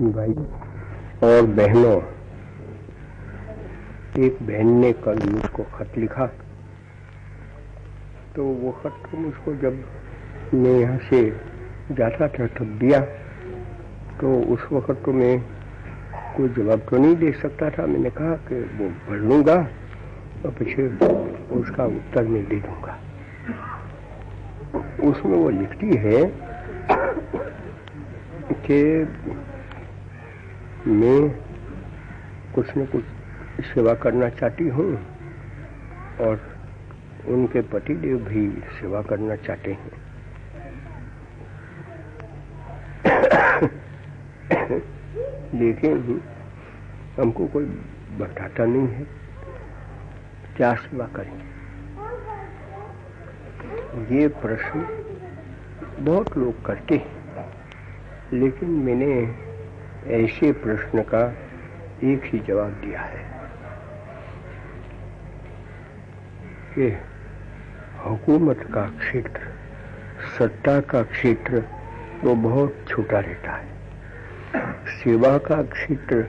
भाई, और बहनों, एक बहन ने कल मुझको खत लिखा। तो वो खत तो मुझको जब मैं यहाँ से जाता था तब दिया। तो उस वक्त तो मैं कोई जवाब तो नहीं दे सकता था। मैंने कहा कि वो पढ़ लूँगा और पीछे उसका उत्तर मैं दे दूँगा। उसमें वो लिखती है कि मैं कुछ न कुछ सेवा करना चाहती हूँ और उनके पतिदेव भी सेवा करना चाहते हैं। लेकिन हमको कोई बताता नहीं है क्या सेवा करें ये प्रश्न बहुत लोग करते हैं, लेकिन मैंने ऐसे प्रश्न का एक ही जवाब दिया है। कि हुकूमत का क्षेत्र, सत्ता का क्षेत्र वो बहुत छोटा रहता है। सेवा का क्षेत्र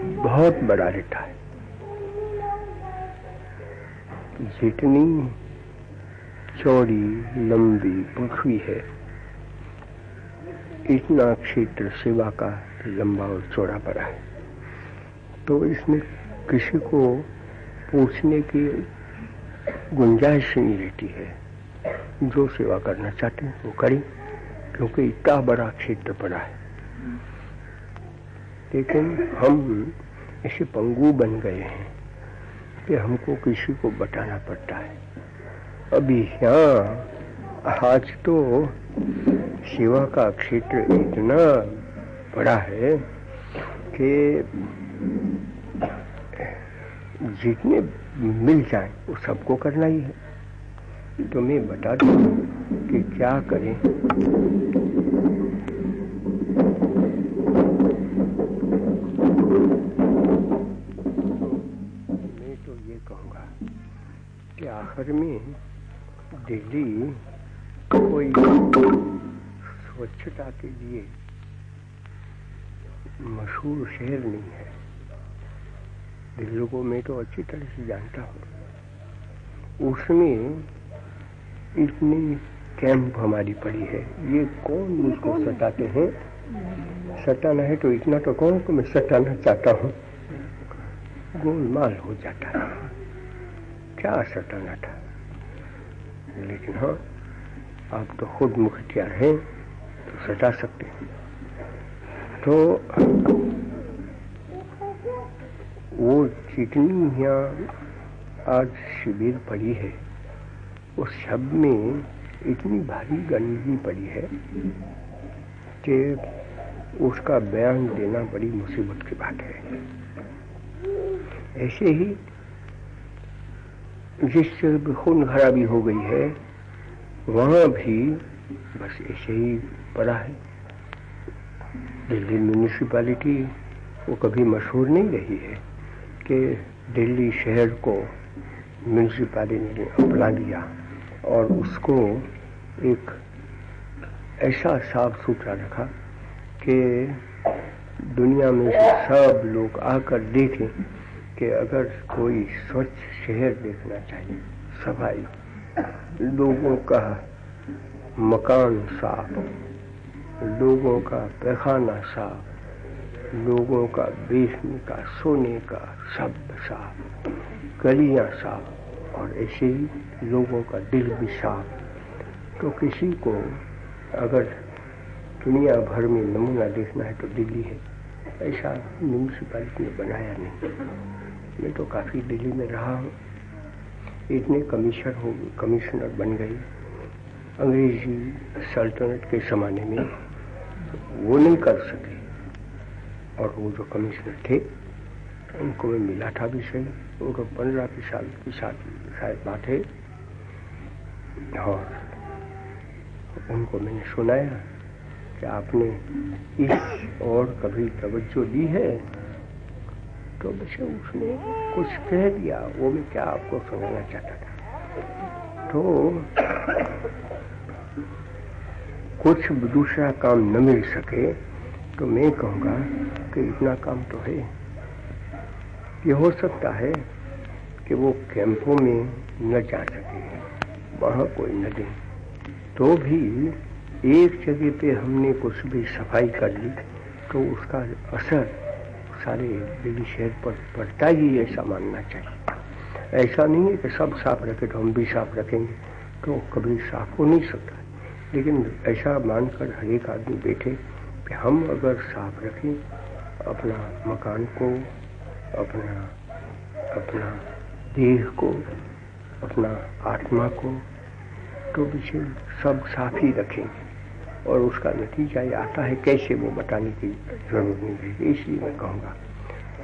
बहुत बड़ा रहता है। जितनी चौड़ी, लंबी पृथ्वी है इतना क्षेत्र सेवा का लंबा और चौड़ा पड़ा है। तो इसमें किसी को पूछने की गुंजाइश नहीं रहती है। जो सेवा करना चाहते हैं, वो करें, क्योंकि इतना बड़ा क्षेत्र पड़ा है। लेकिन हम ऐसे पंगु बन गए हैं कि हमको किसी को बताना पड़ता है। अभी यहाँ आज तो सेवा का क्षेत्र इतना बड़ा है कि जितने मिल जाए, वो सबको करना ही है। तो मैं बता दू कि क्या करें। मैं तो ये कहूँगा कि आखिर में दिल्ली कोई स्वच्छता के लिए मशहूर शहर नहीं है। दिल्ली को मैं तो अच्छी तरह से जानता हूँ। उसमें इतनी कैंप हमारी पड़ी है। ये कौन मुझको सताते हैं? सताना है तो इतना तो कौन को मैं सताना चाहता हूँ? गोलमाल हो जाता है। क्या सताना था? लेकिन हाँ आप तो खुद मुख्तियार हैं तो सजा सकते हैं। तो वो जितनी यहाँ आज शिविर पड़ी है, उस शब्द में इतनी भारी गंदगी पड़ी है कि उसका बयान देना बड़ी मुसीबत की बात है। ऐसे ही जिस खून खराबी हो गई है वहाँ भी बस ऐसे ही पड़ा है। दिल्ली म्यूनिसिपैलिटी वो कभी मशहूर नहीं रही है कि दिल्ली शहर को म्यूनिसिपैलिटी ने अपना लिया और उसको एक ऐसा साफ़ सुथरा रखा कि दुनिया में सब लोग आकर देखें कि अगर कोई स्वच्छ शहर देखना चाहिए सफ़ाई लोगों का मकान साफ़, लोगों का पैखाना साफ़, लोगों का बेचने का, सोने का शब्द साफ़, गलियाँ साफ़ और ऐसे ही लोगों का दिल भी साफ़। तो किसी को अगर दुनिया भर में नमूना देखना है तो दिल्ली है। ऐसा म्यूनिसिपैलिटी ने बनाया नहीं। मैं तो काफ़ी दिल्ली में रहा हूँ। इतने कमिश्नर हो, कमिश्नर बन गए। अंग्रेज़ी सल्तनत के ज़माने में वो नहीं कर सके। और वो जो कमिश्नर थे, उनको मैं मिला था भी सही वो तो पंद्रह की साल की साथ शायद बात है। और उनको मैंने सुनाया कि आपने इस और कभी तवज्जो दी है? तो वैसे उसने कुछ कह दिया, वो मैं क्या आपको सुनाना चाहता था? तो कुछ दूसरा काम न मिल सके तो मैं कहूँगा कि इतना काम तो है। ये हो सकता है कि वो कैंपों में न जा सके, वहाँ कोई न दे। तो भी एक जगह पे हमने कुछ भी सफ़ाई कर ली तो उसका असर सारे दिल्ली शहर पर पड़ता ही ऐसा मानना चाहिए। ऐसा नहीं है कि सब साफ़ रखे तो हम भी साफ़ रखेंगे तो कभी साफ़ हो नहीं सकता। लेकिन ऐसा मानकर हर एक आदमी बैठे कि हम अगर साफ़ रखें, अपना मकान को, अपना अपना देह को, अपना आत्मा को तो पीछे सब साफ़ ही रखेंगे। और उसका नतीजा ये आता है कैसे वो बताने की ज़रूरत नहीं है इसलिए मैं कहूँगा,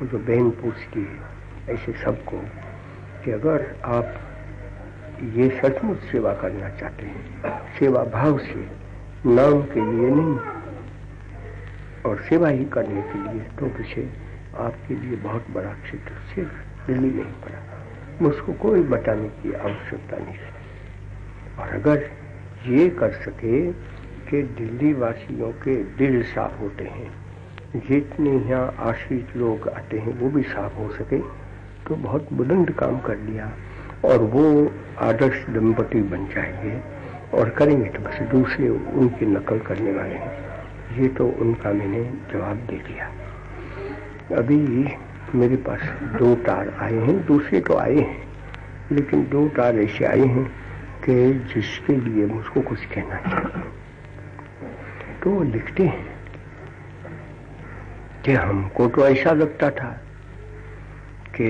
वो जो बहन पूछती है, ऐसे सबको कि अगर आप ये सचमुच सेवा करना चाहते हैं, सेवा भाव से, नाम के लिए नहीं, और सेवा ही करने के लिए तो पीछे आपके लिए बहुत बड़ा क्षेत्र सिर्फ़ दिल्ली नहीं पड़ा। मुझको कोई बताने की आवश्यकता नहीं और अगर ये कर सके कि दिल्ली वासियों के दिल साफ़ होते हैं। जितने यहाँ आश्रित लोग आते हैं, वो भी साफ़ हो सके। तो बहुत बुलंद काम कर लिया और वो आदर्श दंपति बन जाएँगे और करेंगे तो बस दूसरे उनकी नकल करने वाले हैं। ये तो उनका मैंने जवाब दे दिया। अभी मेरे पास दो तार आए हैं, दूसरे तो आए हैं, लेकिन दो तार ऐसे आए हैं कि जिसके लिए मुझको कुछ कहना चाहिए। तो वो लिखते हैं कि हमको तो ऐसा लगता था कि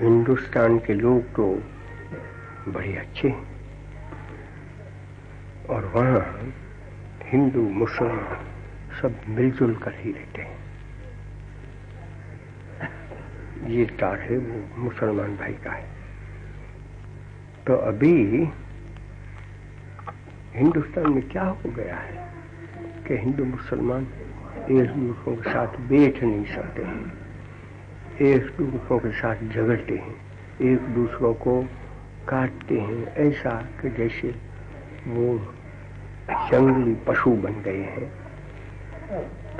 हिंदुस्तान के लोग तो बड़े अच्छे और वहाँ हिंदू, मुसलमान सब मिलजुल कर ही रहते हैं। ये तार है वो मुसलमान भाई का है। तो अभी हिंदुस्तान में क्या हो गया है? कि हिंदू मुसलमान एक दूसरों के साथ बैठ नहीं सकते हैं। एक दूसरों के साथ झगड़ते हैं। एक दूसरों को काटते हैं। ऐसा कि जैसे वो जंगली पशु बन गए हैं।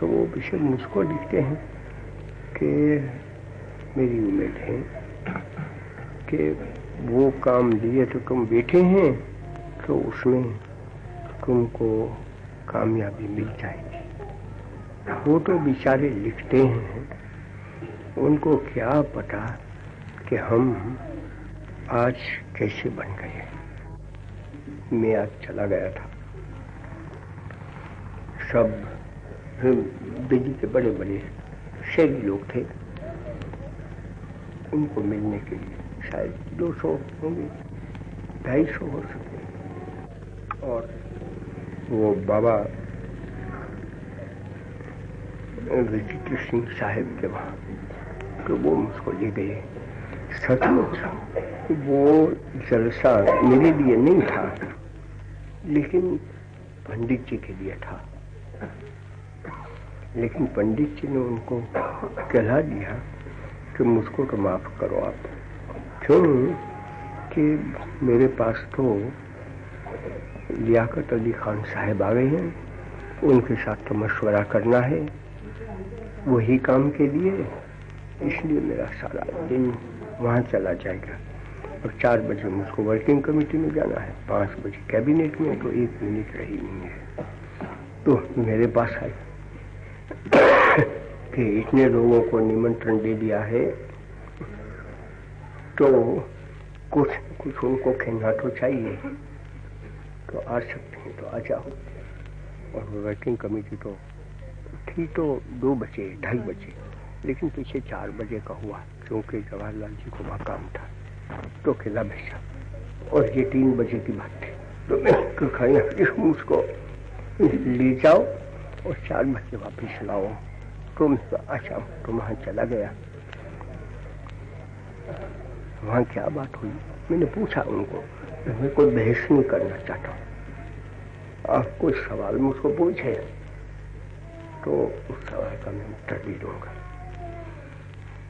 तो वो विषय मुझको लिखते हैं कि मेरी उम्मीद है कि वो काम लिए तो तुम बैठे हैं तो उसमें तुमको कामयाबी मिल जाएगी। वो तो बेचारे लिखते हैं। उनको क्या पता कि हम आज कैसे बन गए। मैं आज चला गया था। सब दिल्ली के बड़े बड़े शहरी लोग थे। उनको मिलने के लिए शायद 200 होंगे, ढाई सौ हो सके। और वो बाबा विचित्र सिंह साहेब के वहाँ तो वो मुझको ले गए। सचमुच वो जलसा मेरे लिए नहीं था, लेकिन पंडित जी के लिए था। लेकिन पंडित जी ने उनको कहला दिया कि मुझको तो माफ़ करो आप। क्यों? कि मेरे पास तो लियाकत अली खान साहब आ गए हैं। उनके साथ तो मशवरा करना है। वही काम के लिए इसलिए मेरा सारा दिन वहाँ चला जाएगा। और चार बजे मुझको वर्किंग कमेटी में जाना है। पाँच बजे कैबिनेट में तो एक मिनट रही नहीं है। तो मेरे पास आई कि इतने लोगों को निमंत्रण दे दिया है तो कुछ कुछ उनको खेलना तो चाहिए। तो आ सकते हैं तो आ जाओ। और वर्किंग कमेटी तो थी तो दो बजे, ढाई बजे, लेकिन पीछे चार बजे का हुआ, क्योंकि जवाहरलाल जी को वहाँ काम था तो खिला भेजा और ये तीन बजे की बात थी तो मैं खाया उसको ले जाओ और चार बजे वापिस लाओ। तो मैं अच्छा तो वहाँ चला गया। वहाँ क्या बात हुई? मैंने पूछा उनको मैं कोई बहस नहीं करना चाहता। आप कोई सवाल मुझको पूछे तो उस सवाल का मैं उत्तर दे दूँगा।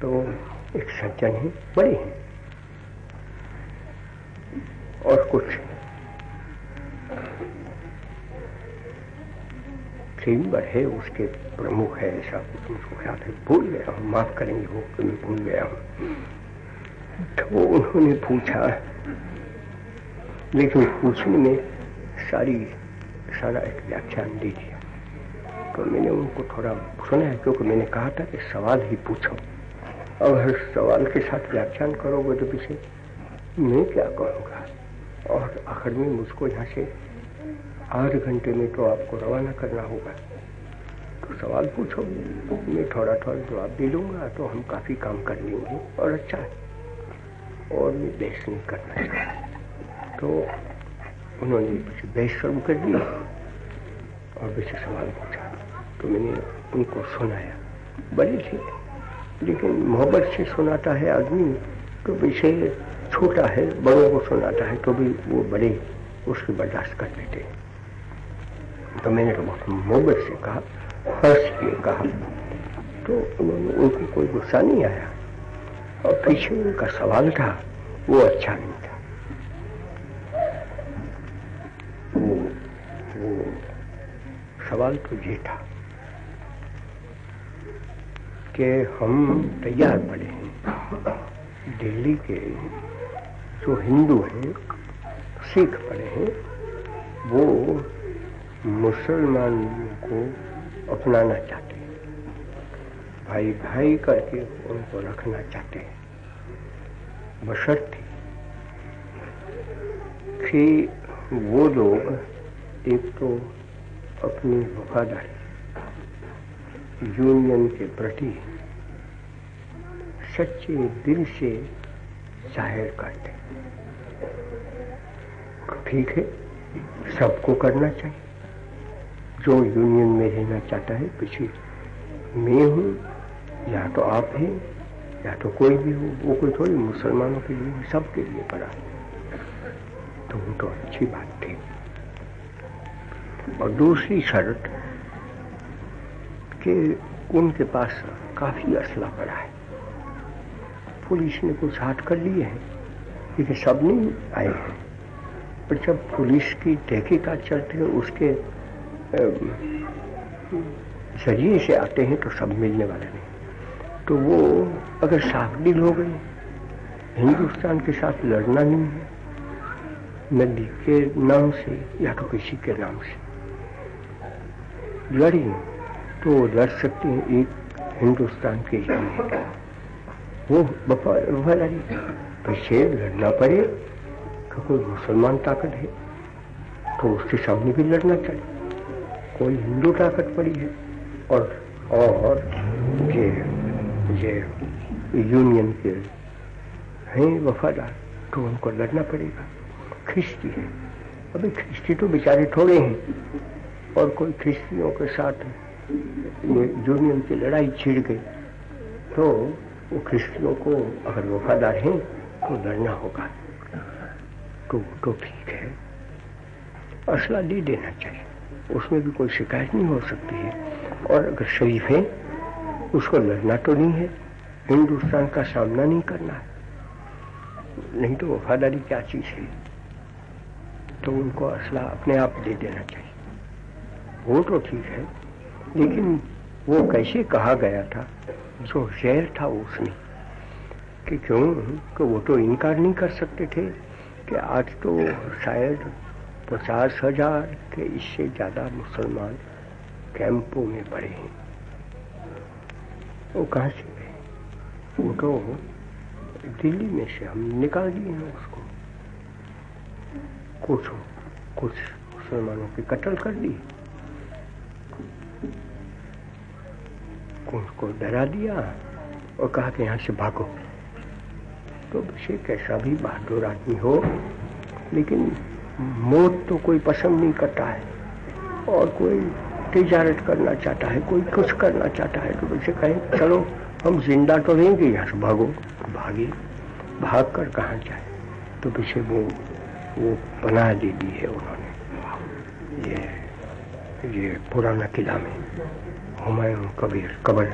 तो एक सज्जन है बड़े हैं। और कुछ चेम्बर है उसके प्रमुख है, ऐसा कुछ मुझको ख्याल है, भूल गया हूँ, माफ़ करेंगे वो मैं भूल गया हूँ। तो उन्होंने पूछा लेकिन पूछने में सारी सारा एक व्याख्यान दे दिया। तो मैंने उनको थोड़ा सुना है, क्योंकि मैंने कहा था कि सवाल ही पूछो। और हर सवाल के साथ व्याख्यान करोगे तो पीछे मैं क्या करूँगा? और आखिर में मुझको यहाँ से आठ घंटे में तो आपको रवाना करना होगा। तो सवाल पूछो। मैं थोड़ा थोड़ा जवाब दे दूँगा तो हम काफ़ी काम कर लेंगे। और अच्छा है। और मैं बहस नहीं करना चाहता। तो उन्होंने बहस शुरू कर दी और वैसे सवाल पूछा। तो मैंने उनको सुनाया। बड़े थे, लेकिन मोहब्बत से सुनाता है आदमी तो विषय छोटा है, बड़ों को सुनाता है तो भी वो बड़े उसकी बर्दाश्त कर लेते। हैं तो मैंने तो बहुत मोहब्बत से कहा हर्ष के कहा। तो उन्होंने, उनको कोई गुस्सा नहीं आया। और पीछे उनका सवाल था, वो अच्छा नहीं था वो वो सवाल तो ये था कि हम तैयार पड़े हैं। दिल्ली के जो हिंदू हैं, सिख पड़े हैं, वो मुसलमान को अपनाना चाहते हैं। भाई भाई करके उनको रखना चाहते हैं। बशर्ते कि वो लोग एक तो अपनी वफादारी यूनियन के प्रति सच्चे दिल से ज़ाहिर करते ठीक है, सबको करना चाहिए। जो यूनियन में रहना चाहता है, पीछे मैं हूँ, या तो आप हैं, या तो कोई भी हो, वो कोई थोड़ी मुसलमानों के लिए, सबके लिए पड़ा तो वो तो अच्छी बात थी। और दूसरी शर्त कि उनके पास काफ़ी असला पड़ा है। पुलिस ने कुछ हाथ कर लिए हैं, लेकिन सब नहीं आए हैं। पर जब पुलिस की तहकीकात चलती है, उसके ज़रिए से आते हैं तो सब मिलने वाले नहीं। तो वो अगर साफ़ डील हो गई, हिंदुस्तान के साथ लड़ना नहीं है नदी के नाम से या तो किसी के नाम से लड़ी तो लड़ सकते हैं एक हिंदुस्तान के लिए वो वफादारी पीछे लड़ना पड़े तो कोई मुसलमान ताकत है तो उसके सामने भी लड़ना चाहिए। कोई हिंदू ताकत पड़ी है, और और ये ये यूनियन के हैं वफादार तो उनको लड़ना पड़ेगा। ख्रिस्ती है। अभी ख्रिस्ती तो बेचारे थोड़े हैं। और कोई ख्रिस्तियों के साथ यूनियन की लड़ाई छिड़ गई तो वो ख्रिस्तियों को अगर वफादार हैं तो लड़ना होगा। तो तो ठीक है। असला ले देना चाहिए। उसमें भी कोई शिकायत नहीं हो सकती है। और अगर शरीफ है, उसको लड़ना तो नहीं है। हिंदुस्तान का सामना नहीं करना है। नहीं तो वफादारी क्या चीज़ है? तो उनको असला अपने आप दे देना चाहिए। वो तो ठीक है, लेकिन वो कैसे कहा गया था? जो शहर था उसने। कि क्यों? कि वो तो इनकार नहीं कर सकते थे कि आज तो शायद पचास हज़ार के इससे ज़्यादा मुसलमान कैंपों में पड़े हैं। वो कहाँ से गए? वो तो दिल्ली में से हम निकाल दिए हैं उसको। कुछ कुछ मुसलमानों की कत्ल कर दिए। उनको डरा दिया और कहा कि यहाँ से भागो। तो वैसे कैसा भी बहादुर आदमी हो, लेकिन मौत तो कोई पसंद नहीं करता है और कोई तिजारत करना चाहता है, कोई कुछ करना चाहता है तो वैसे कहें, चलो, हम ज़िंदा तो रहेंगे, यहाँ से भागो। भागे। भाग कर कहाँ जाए? तो पीछे वो वो बना दे दी है उन्होंने। ये ये पुराना किला में। हुमायूं कबीर कबर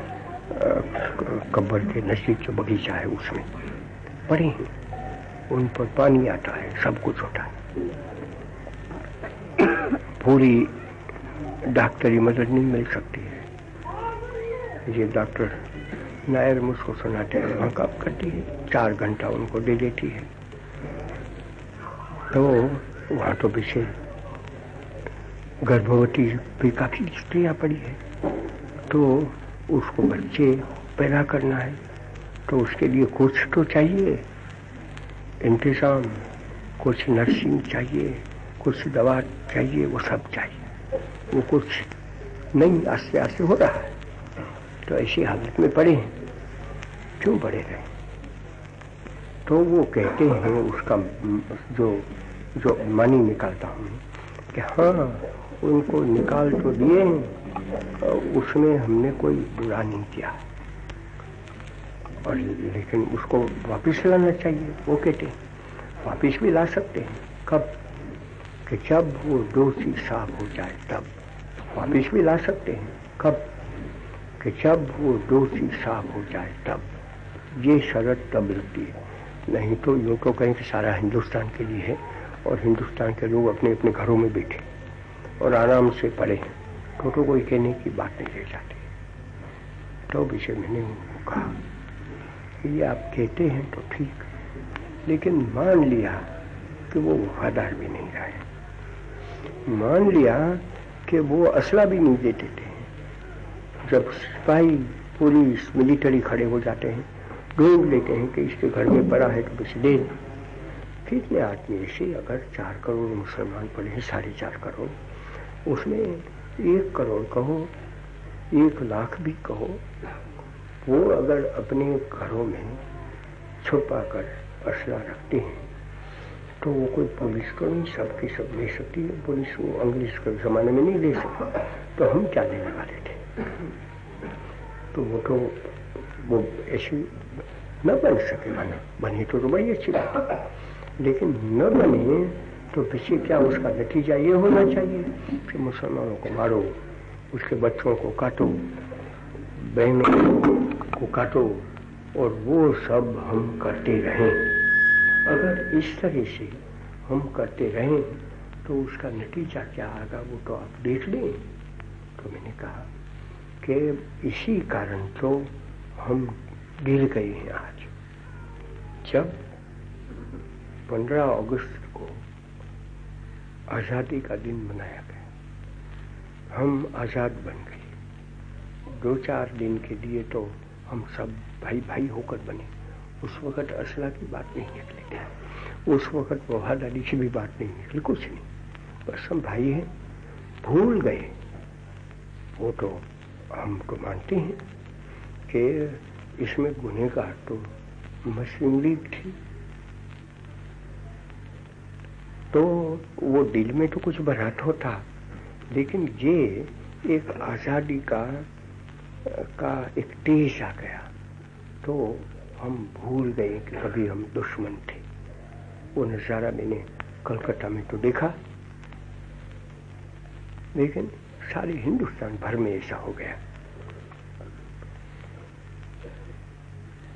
कब्र के नज़दीक जो बगीचा है उसमें। पड़े हैं। उन पर पानी आता है, सब कुछ होता है। पूरी डॉक्टरी मदद नहीं मिल सकती है। ये डॉक्टर नायर मुझको सुनाते हैं, वहाँ काम करती है, चार घंटा उनको दे देती है। तो वहाँ तो पीछे गर्भवती भी काफ़ी स्त्रियाँ पड़ी है। तो उसको बच्चे पैदा करना है तो उसके लिए कुछ तो चाहिए, इंतज़ाम, कुछ नर्सिंग चाहिए, कुछ दवा चाहिए, वो सब चाहिए। वो कुछ नहीं, आस्ते आस्ते हो रहा है। तो ऐसी हालत में पड़े हैं। क्यों पड़े रहे? तो वो कहते हैं, उसका जो जो मनी निकालता हूँ कि हाँ उनको निकाल तो दिए हैं उसमें हमने कोई बुरा नहीं किया। और लेकिन उसको वापस लाना चाहिए, वो कहते वापस भी ला सकते हैं, कब? कि जब वो दोषी साफ़ हो जाए, तब। वापिस भी ला सकते हैं, कब? कि जब वो दोषी साफ़ हो जाए, तब। ये शरत तब लगती है। नहीं तो यूँ तो कहें कि सारा हिंदुस्तान के लिए है, और हिंदुस्तान के लोग अपने अपने घरों में बैठे, और आराम से पढ़े। तो कोई कहने की बात नहीं रह जाती। तो विषय मैंने उनको कहा ये आप कहते हैं तो ठीक, लेकिन मान लिया कि वो वफादार भी नहीं रहे मान लिया कि वो असला भी नहीं देते थे जब सिपाही, पुलिस, मिलिट्री खड़े हो जाते हैं ढूंढ लेते हैं कि इसके घर में पड़ा है तो कुछ दे कितने आदमी ऐसे, अगर चार करोड़ मुसलमान पड़े हैं, साढ़े चार करोड़, उसमें एक करोड़ कहो एक लाख भी कहो वो अगर अपने घरों में छुपा कर असला रखते हैं तो वो कोई पुलिस तो नहीं सबकी सब ले सकती है। पुलिस वो अंग्रेज़ के जमाने में नहीं ले सकती तो हम क्या देने वाले थे? तो वो तो वो ऐसी न बन सके बने तो, तो बड़ी अच्छी बात। लेकिन न बने तो पीछे क्या उसका नतीजा ये होना चाहिए? कि मुसलमानों को मारो, उसके बच्चों को काटो, बहनों को काटो, और वो सब हम करते रहें। अगर इस तरह से हम करते रहें तो उसका नतीजा क्या आएगा, वो तो आप देख लें। तो मैंने कहा कि इसी कारण तो हम गिर गए हैं आज। जब 15 अगस्त आज़ादी का दिन मनाया गया। हम आज़ाद बन गए। दो चार दिन के लिए तो हम सब भाई भाई होकर बने। उस वक्त असला की बात नहीं निकली थी। उस वक्त वफादारी की भी बात नहीं निकली, कुछ नहीं। बस हम भाई हैं, भूल गए। वो तो हम तो मानते हैं कि इसमें गुनेगार तो मुस्लिम लीग थी। तो वो दिल में तो कुछ भरात होता लेकिन ये एक आज़ादी का का एक तेज आ गया। तो हम भूल गए कि कभी हम दुश्मन थे। वो नज़ारा मैंने कलकत्ता में तो देखा। लेकिन सारे हिंदुस्तान भर में ऐसा हो गया।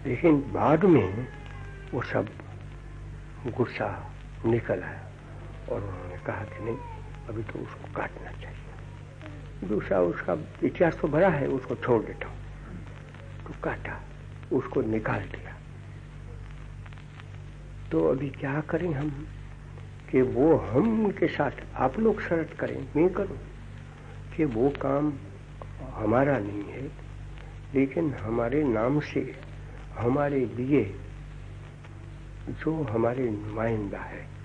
लेकिन बाद में वो सब गुस्सा निकल आया। और उन्होंने कहा कि नहीं, अभी तो उसको काटना चाहिए। दूसरा उसका इतिहास तो भरा है, उसको छोड़ देता हूँ। तो काटा, उसको निकाल दिया। तो अभी क्या करें हम? कि वो हम के साथ आप लोग शरत करें, मैं करूँ? कि वो काम हमारा नहीं है, लेकिन हमारे नाम से, हमारे लिए जो हमारे नुमाइंदा है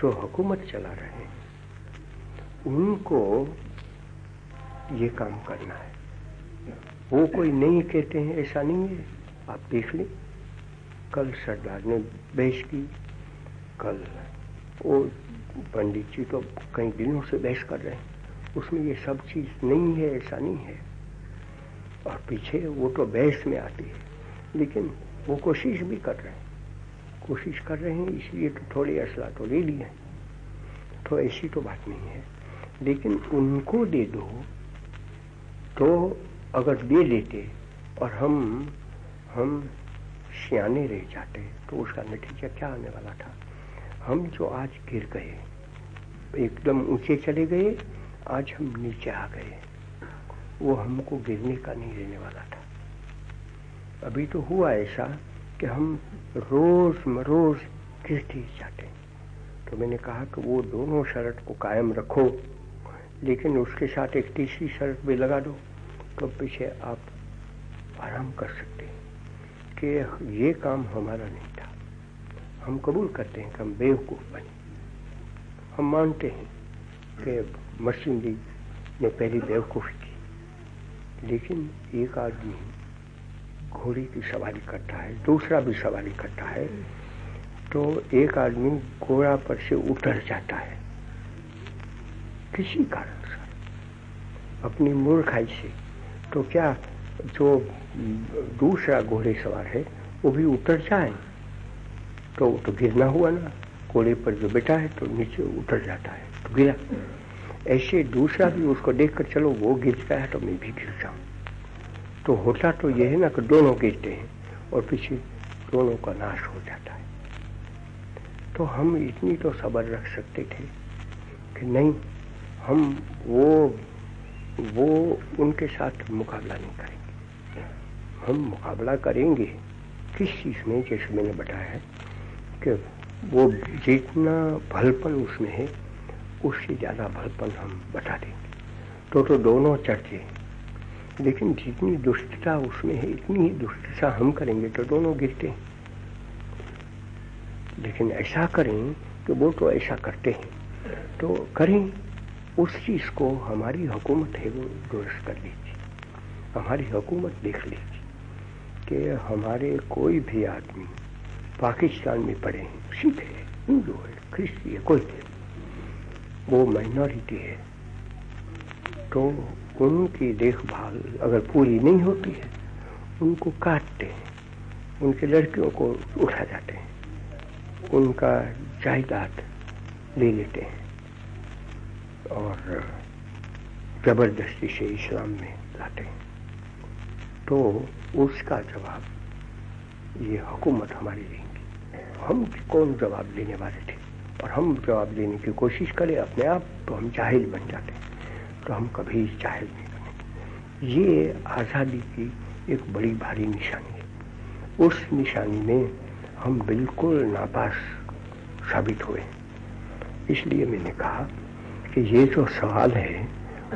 जो हुकूमत चला रहे। हैं उनको ये काम करना है। वो कोई नहीं कहते हैं, ऐसा नहीं है। आप देख लें, कल सरदार ने बहस की, कल वो पंडित जी तो कई दिनों से बहस कर रहे हैं। उसमें ये सब चीज़ नहीं है, ऐसा नहीं है। और पीछे वो तो बहस में आती है, लेकिन वो कोशिश भी कर रहे हैं। कोशिश कर रहे हैं, इसलिए तो थोड़े असला तो ले लिए तो ऐसी तो बात नहीं है। लेकिन उनको दे दो तो अगर दे देते और हम हम सियाने रह जाते तो उसका नतीजा क्या आने वाला था? हम जो आज गिर गए, एकदम ऊँचे चले गए, आज हम नीचे आ गए। वो हमको गिरने का नहीं रहने वाला था। अभी तो हुआ ऐसा कि हम रोज मरोज गिरते ही। जाते तो मैंने कहा कि वो दोनों शर्त को कायम रखो, लेकिन उसके साथ एक तीसरी शर्त भी लगा दो तो पीछे आप आराम कर सकते हैं कि ये काम हमारा नहीं था। हम कबूल करते हैं कि हम बेवकूफ़ बने। हम मानते हैं कि मशीनरी ने पहली बेवकूफ़ी की, लेकिन एक आदमी घोड़ी की सवारी करता है, दूसरा भी सवारी करता है तो एक आदमी घोड़ा पर से उतर जाता है। किसी कारण से अपनी मूर्खाई से। तो क्या जो दूसरा घोड़े सवार है, वो भी उतर जाए? तो तो गिरना हुआ ना। घोड़े पर जो बैठा है तो नीचे उतर जाता है तो गिरा। ऐसे दूसरा भी उसको देखकर, चलो, वो गिर गया तो मैं भी गिर जाऊँ। तो होता तो यह है ना कि दोनों गिरते हैं और पीछे दोनों का नाश हो जाता है। तो हम इतनी तो सबर रख सकते थे कि नहीं, हम वो वो उनके साथ मुकाबला नहीं करेंगे। हम मुकाबला करेंगे किस चीज़ में, जैसे मैंने बताया है कि वो जितना भलपन उसमें है, उससे ज़्यादा भलपन हम बता देंगे। तो तो दोनों चर्चे लेकिन जितनी दुष्टता उसमें है, इतनी ही दुष्टता हम करेंगे तो दोनों गिरते हैं। लेकिन ऐसा करें कि वो तो ऐसा करते हैं तो करें। उस चीज़ को हमारी हुकूमत है, वो दुरुस्त कर लीजिए। हमारी हुकूमत देख लीजिए कि हमारे कोई भी आदमी पाकिस्तान में पड़े हैं सिख है हिंदू है, ख्रिस्ती है, कोई भी, वो माइनॉरिटी है तो उनकी देखभाल अगर पूरी नहीं होती है, उनको काटते हैं। उनके लड़कियों को उठा जाते हैं। उनका जायदाद ले लेते हैं। और ज़बरदस्ती से इस्लाम में लाते हैं। तो उसका जवाब, ये हुकूमत हमारी देंगी हम कौन जवाब देने वाले थे? और हम जवाब देने की कोशिश करें अपने आप तो हम जाहिल बन जाते हैं। तो हम कभी जाहिल नहीं। ये आज़ादी की एक बड़ी भारी निशानी है। उस निशानी में हम बिल्कुल नापास साबित हुए इसलिए मैंने कहा कि ये जो सवाल है,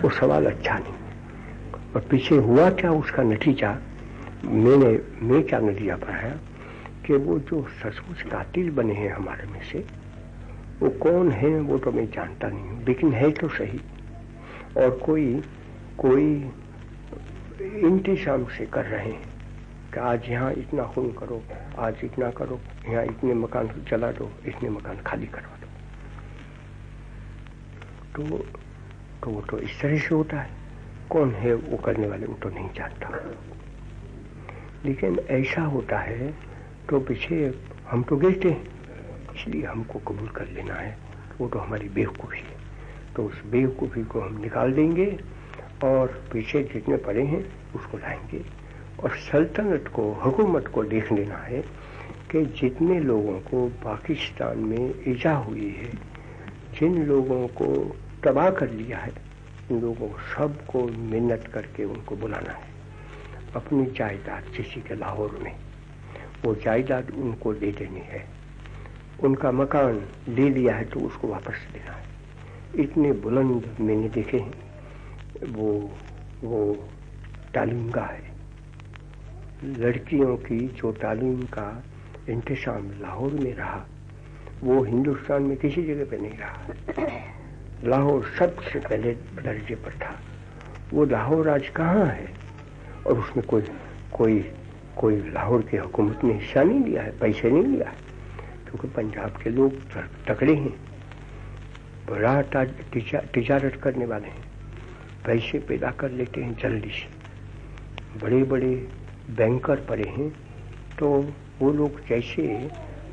वो सवाल अच्छा नहीं और पीछे हुआ क्या उसका नतीजा? मैंने, मैं क्या नतीजा पाया कि वो जो सचमुच कातिल बने हैं हमारे में से, वो कौन है वो तो मैं जानता नहीं हूँ, लेकिन है तो सही। और कोई कोई इंतज़ाम से कर रहे हैं कि आज यहाँ इतना खून करो, आज इतना करो, यहाँ इतने मकान जला दो, इतने मकान खाली करवा दो। तो तो वो तो इस तरह से होता है। कौन है वो करने वाले वो तो नहीं जानता। लेकिन ऐसा होता है तो पीछे हम तो गिरते हैं, इसलिए हमको कबूल कर लेना है। वो तो हमारी बेवकूफ़ी तो उस बेवकूफ़ी को हम निकाल देंगे और पीछे जितने पड़े हैं उसको लाएँगे। और सल्तनत को, हुकूमत को देख लेना है कि जितने लोगों को पाकिस्तान में ईजा हुई है, जिन लोगों को तबाह कर लिया है, उन लोगों सबको मिन्नत करके उनको बुलाना है। अपनी जायदाद किसी के लाहौर में, वो जायदाद उनको दे देनी है। उनका मकान ले लिया है तो उसको वापस देना है। इतने बुलंद मैंने देखे हैं। वो वो तालीमगा है। लड़कियों की जो तालीम का इंतज़ाम लाहौर में रहा, वो हिंदुस्तान में किसी जगह पे नहीं रहा। लाहौर सबसे पहले दर्जे पर था। वो लाहौर आज कहाँ है? और उसमें कोई कोई कोई लाहौर की हुकूमत ने हिस्सा नहीं लिया है, पैसे नहीं लिया है? क्योंकि पंजाब के लोग तकड़े हैं। बड़ा तिजारत करने वाले हैं। पैसे पैदा कर लेते हैं जल्दी से। बड़े बड़े बैंकर पड़े हैं तो वो लोग जैसे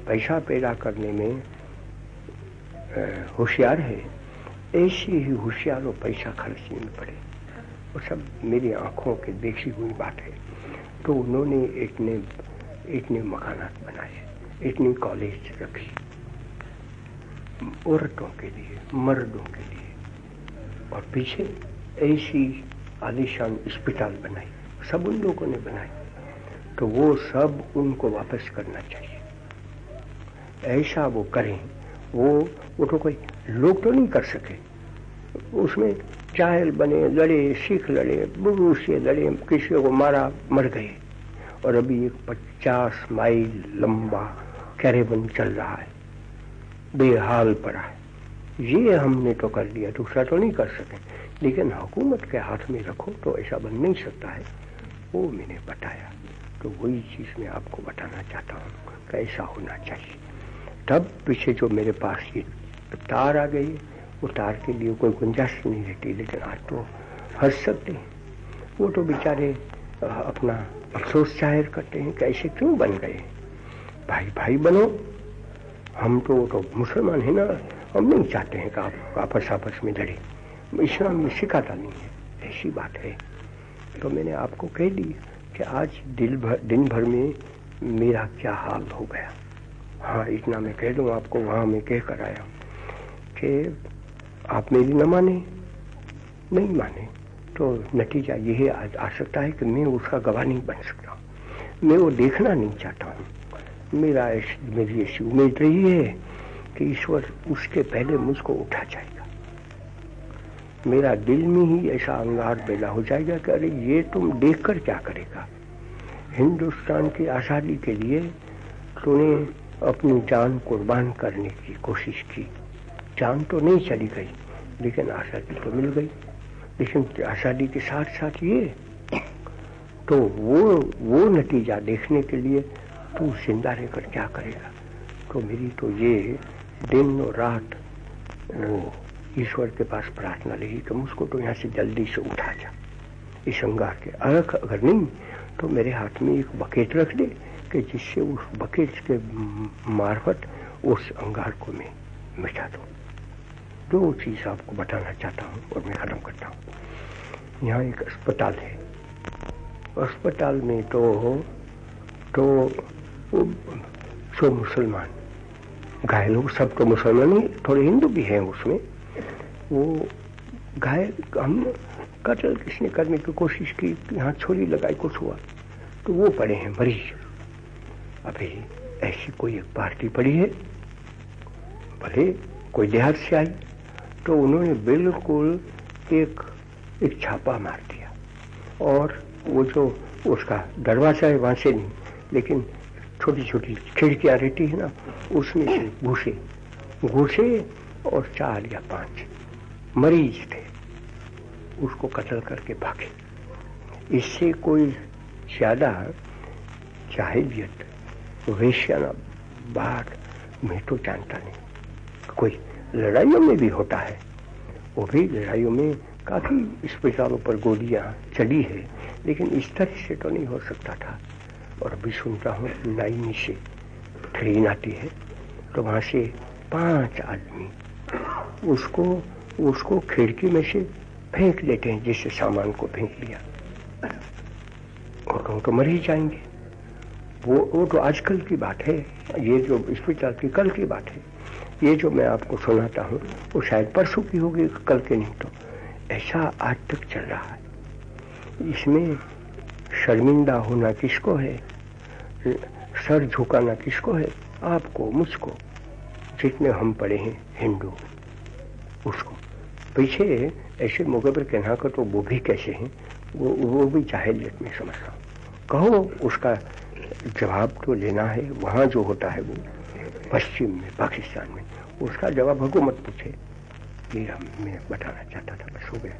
पैसा पैदा करने में होशियार है, ऐसे ही होशियार और पैसा खर्चने में पड़े। वो सब मेरी आँखों के देखी हुई बात है। तो उन्होंने इतने इतने मकानात बनाए, इतनी कॉलेज रखी। औरतों के लिए, मर्दों के लिए। और पीछे ऐसी आलिशान अस्पताल बनाई, सब उन लोगों ने बनाई तो वो सब उनको वापस करना चाहिए। ऐसा वो करें, वो वो तो कोई लोग तो नहीं कर सके। उसमें चाहल बने, लड़े, सिख लड़े बुरु से लड़े, किसी को मारा, मर गए। और अभी एक पचास माइल लंबा कैरेबन चल रहा है। बेहाल पड़ा है। ये हमने तो कर लिया, दूसरा तो नहीं कर सके। लेकिन हुकूमत के हाथ में रखो तो ऐसा बन नहीं सकता है। वो मैंने बताया। तो वही चीज़ मैं आपको बताना चाहता हूँ कैसा होना चाहिए। तब पीछे जो मेरे पास ये तार आ गई वो तार के लिए कोई गुंजाइश नहीं रहती। लेकिन आज तो हंस सकते हैं। वो तो बेचारे अपना अफसोस ज़ाहिर करते हैं कि ऐसे क्यों बन गए? भाई भाई बनो। हम तो तो मुसलमान है ना हम नहीं चाहते हैं कि आप आपस आपस में लड़े। इस्लाम में सिखाता नहीं है ऐसी बात है। तो मैंने आपको कह दी कि आज दिल भर दिन भर में मेरा क्या हाल हो गया। हाँ इतना मैं कह दूँ आपको वहाँ मैं कह कर आया कि आप मेरी न माने नहीं माने। तो नतीजा यही आ, आ सकता है कि मैं उसका गवाह नहीं बन सकता। मैं वो देखना नहीं चाहता हूँ। मेरा मेरी ऐसी उम्मीद रही है कि ईश्वर उसके पहले मुझको उठा जाएगा। मेरा दिल में ही ऐसा अंगार पैदा हो जाएगा कि अरे, ये तुम देखकर क्या करेगा? हिंदुस्तान की आज़ादी के लिए तूने अपनी जान कुर्बान करने की कोशिश की। जान तो नहीं चली गई, लेकिन आज़ादी तो मिल गई। लेकिन आज़ादी के साथ साथ ये तो वो वो नतीजा देखने के लिए तू ज़िंदा रहकर क्या करेगा? तो मेरी तो ये दिन और रात ईश्वर के पास प्रार्थना रही कि मुझको तो यहाँ से जल्दी से उठा जा। इस अंगार के अगर अगर नहीं तो मेरे हाथ में एक बकेट रख दे कि जिससे उस बकेट के मार्फत उस अंगार को मैं मिटा दूँ। दो चीज़ आपको बताना चाहता हूँ और मैं खत्म करता हूँ। यहाँ एक अस्पताल है। अस्पताल में तो तो सो मुसलमान, घायल लोग सब तो मुसलमान ही, थोड़े हिंदू भी हैं उसमें। वो घायल हम कत्ल किसने करने की कोशिश की, यहाँ छोरी लगाई, कुछ हुआ तो वो पड़े हैं, मरीज़। अभी ऐसी कोई एक पार्टी पड़ी है, भले कोई देहात से आई तो उन्होंने बिल्कुल एक एक छापा मार दिया। और वो जो, उसका दरवाज़ा है, वहाँ से नहीं, लेकिन छोटी छोटी खिड़कियाँ रहती है ना, उसमें से घुसे। घुसे और चार या पाँच मरीज़ थे। उसको कत्ल करके भागे। इससे कोई ज़्यादा जाहिलियत वेश्याना बात मैं तो जानता नहीं। कोई लड़ाइयों में भी होता है। वो भी लड़ाइयों में काफ़ी अस्पतालों पर गोलियाँ चली है, लेकिन इस तरह से तो नहीं हो सकता था। और अभी सुनता हूँ लाइन से ट्रेन आती है तो वहाँ से पाँच आदमी उसको उसको खिड़की में से फेंक देते हैं जिससे सामान को फेंक लिया और तो, तो मर ही जाएँगे। वो वो तो आजकल की बात है ये जो अस्पताल की कल की बात है। ये जो मैं आपको सुनाता हूँ वो शायद परसों की होगी कल के नहीं तो। ऐसा आज तक चल रहा है। इसमें शर्मिंदा होना किसको है? सर झुकाना किसको है? आपको, मुझको। जितने हम पढ़े हैं, हिंदू, उसको। पीछे ऐसे मौके पर कहना का तो वो भी कैसे हैं? वो वो भी जाहिलियत में समझता हूँ। कहो, उसका जवाब तो लेना है, वहाँ जो होता है वो, पश्चिम में, पाकिस्तान में। उसका जवाब हुकूमत पूछे। ये मैं बताना चाहता था, बस हो गया।